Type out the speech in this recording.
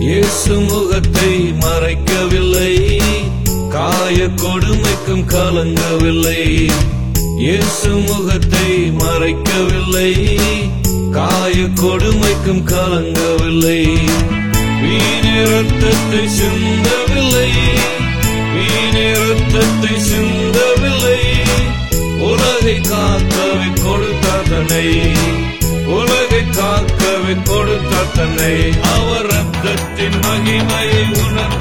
இயேசு முகத்தை மறைக்கவில்லை. காய கொடுமைக்கும் கலங்கவில்லை. இயேசு முகத்தை மறைக்கவில்லை. காய கொடுமைக்கும் கலங்கவில்லை. வீணே ரத்தத்தை சிந்தவில்லை. வீணே ரத்தத்தை சிந்தவில்லை. உலகை காக்கவே கொடுத்த தன்னை. உலகை காக்கவே கொடுத்த தன்னை. அவர் ரத்தத்தின் மகிமையை உணர்ந்தோமா